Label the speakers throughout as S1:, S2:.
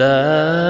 S1: لا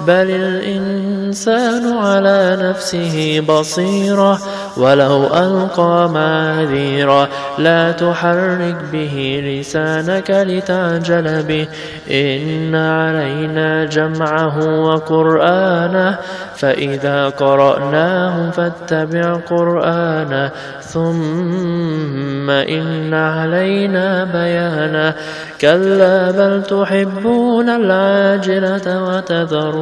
S1: بل الإنسان على نفسه بصيرة ولو ألقى معاذيرا لا تحرك به لسانك لتعجل به إن علينا جمعه وقرآنه فإذا قرأناه فاتبع قرآنه ثم إن علينا بيانه كلا بل تحبون العاجلة وتذرون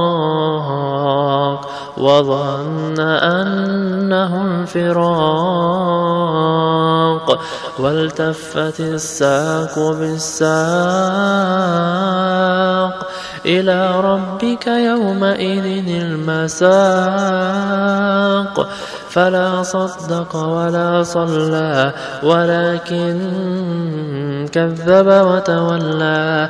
S1: وظن أنه الفراق والتفت الساق بالساق إلى ربك يومئذ المساق فلا صدق ولا صلى ولكن كذب وتولى